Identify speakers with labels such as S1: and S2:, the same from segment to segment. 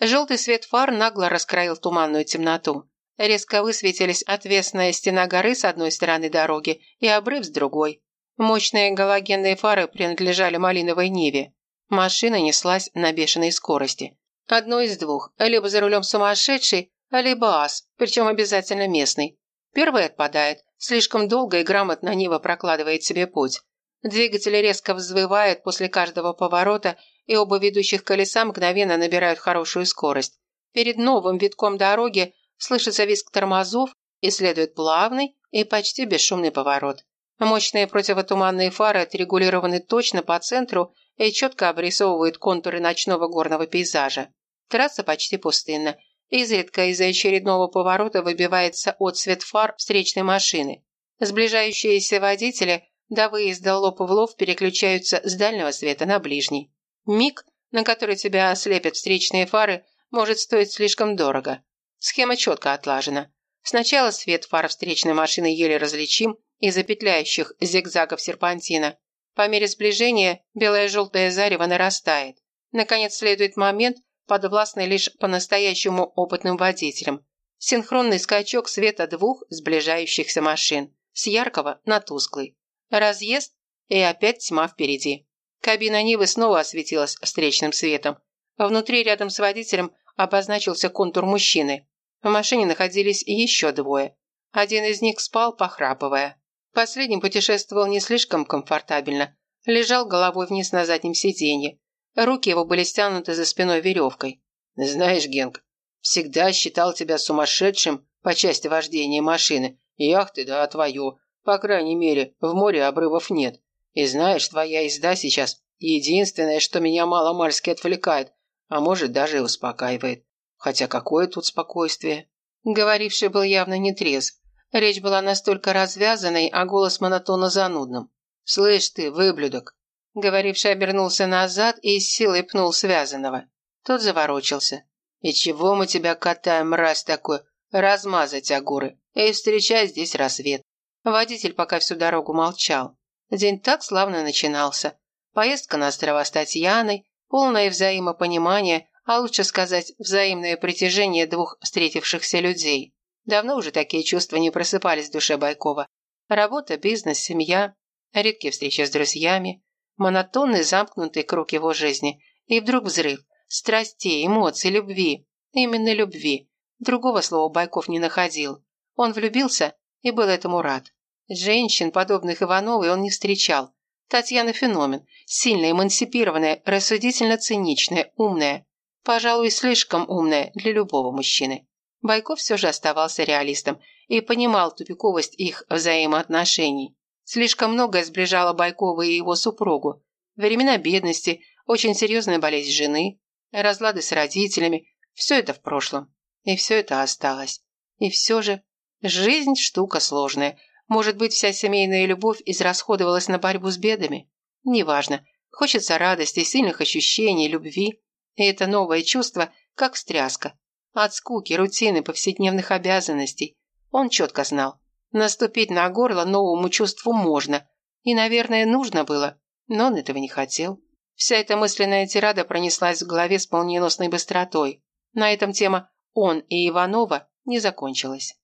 S1: Желтый свет фар нагло раскроил туманную темноту. Резко высветились отвесная стена горы с одной стороны дороги и обрыв с другой. Мощные галогенные фары принадлежали малиновой Ниве. Машина неслась на бешеной скорости. Одно из двух. Либо за рулем сумасшедший, либо ас, причем обязательно местный. Первый отпадает. Слишком долго и грамотно Нива прокладывает себе путь. Двигатель резко взвывает после каждого поворота, и оба ведущих колеса мгновенно набирают хорошую скорость. Перед новым витком дороги слышится визг тормозов и следует плавный и почти бесшумный поворот. Мощные противотуманные фары отрегулированы точно по центру и четко обрисовывают контуры ночного горного пейзажа. Трасса почти пустынна. Изредка из-за очередного поворота выбивается отсвет фар встречной машины. Сближающиеся водители до выезда лоб в лоб переключаются с дальнего света на ближний. Миг, на который тебя ослепят встречные фары, может стоить слишком дорого. Схема четко отлажена. Сначала свет фар встречной машины еле различим из-за петляющих зигзагов серпантина. По мере сближения белое-желтое зарево нарастает. Наконец следует момент, подвластный лишь по-настоящему опытным водителям. Синхронный скачок света двух сближающихся машин. С яркого на тусклый. Разъезд, и опять тьма впереди. Кабина Нивы снова осветилась встречным светом. Внутри, рядом с водителем, обозначился контур мужчины. В машине находились еще двое. Один из них спал, похрапывая. Последний путешествовал не слишком комфортабельно. Лежал головой вниз на заднем сиденье. Руки его были стянуты за спиной веревкой.
S2: «Знаешь, Генк, всегда считал тебя сумасшедшим по части вождения машины. Яхты, да, твое. По крайней мере, в море обрывов нет. И знаешь, твоя езда сейчас единственное, что меня мало-мальски отвлекает, а может даже и успокаивает. Хотя какое тут спокойствие?
S1: Говоривший был явно не трезв. Речь была настолько развязанной, а голос монотонно занудным.
S2: «Слышь ты, выблюдок!»
S1: Говоривший обернулся назад и с силой пнул связанного. Тот заворочился.
S2: «И чего мы тебя катаем, мразь такой? Размазать огуры. И встречай здесь рассвет.
S1: Водитель пока всю дорогу молчал. День так славно начинался. Поездка на острова с Татьяной, полное взаимопонимание, а лучше сказать, взаимное притяжение двух встретившихся людей. Давно уже такие чувства не просыпались в душе Байкова. Работа, бизнес, семья, редкие встречи с друзьями, монотонный замкнутый круг его жизни. И вдруг взрыв. Страстей, эмоций, любви. Именно любви. Другого слова Байков не находил. Он влюбился и был этому рад. Женщин, подобных Ивановой, он не встречал. Татьяна феномен, сильная, эмансипированная, рассудительно циничная, умная. Пожалуй, слишком умная для любого мужчины. Байков все же оставался реалистом и понимал тупиковость их взаимоотношений. Слишком многое сближало Байкова и его супругу. Времена бедности, очень серьезная болезнь жены, разлады с родителями – все это в прошлом. И все это осталось. И все же Жизнь – штука сложная. Может быть, вся семейная любовь израсходовалась на борьбу с бедами? Неважно. Хочется радости, сильных ощущений, любви. И это новое чувство, как встряска. От скуки, рутины, повседневных обязанностей. Он четко знал. Наступить на горло новому чувству можно. И, наверное, нужно было. Но он этого не хотел. Вся эта мысленная тирада пронеслась в голове с молниеносной быстротой. На этом тема «он» и Иванова не закончилась.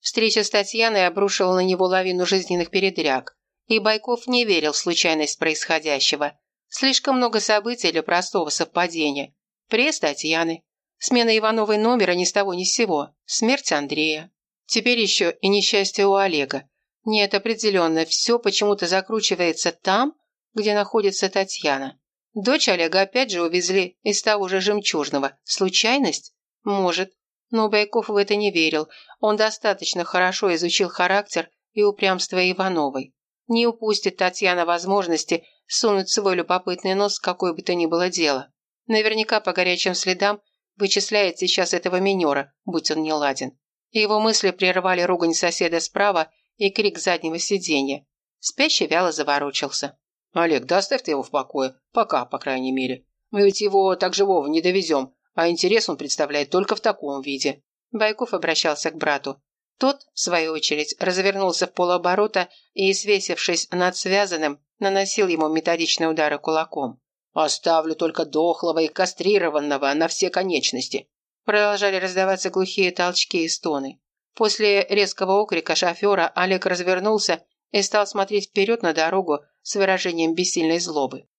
S1: Встреча с Татьяной обрушила на него лавину жизненных передряг. И Байков не верил в случайность происходящего. Слишком много событий для простого совпадения. Пресс Татьяны. Смена Ивановой номера ни с того ни с сего. Смерть Андрея. Теперь еще и несчастье у Олега. Нет, определенно, все почему-то закручивается там, где находится Татьяна. Дочь Олега опять же увезли из того же жемчужного. Случайность? Может. Но Байков в это не верил. Он достаточно хорошо изучил характер и упрямство Ивановой. Не упустит Татьяна возможности сунуть свой любопытный нос в какое бы то ни было дело. Наверняка по горячим следам вычисляет сейчас этого минера, будь он не ладен. Его мысли прервали ругань соседа справа и крик заднего сиденья. Спящий вяло заворочился.
S2: «Олег, да оставь ты его в покое. Пока, по крайней мере. Мы ведь его так живого не довезем а интерес он представляет только в таком виде».
S1: Байков обращался к брату. Тот, в свою очередь, развернулся в полоборота и, свесившись над связанным, наносил ему методичные удары кулаком.
S2: Оставлю только дохлого и кастрированного на все конечности».
S1: Продолжали раздаваться глухие толчки и стоны. После резкого окрика шофера Олег развернулся и стал смотреть вперед на дорогу с выражением бессильной злобы.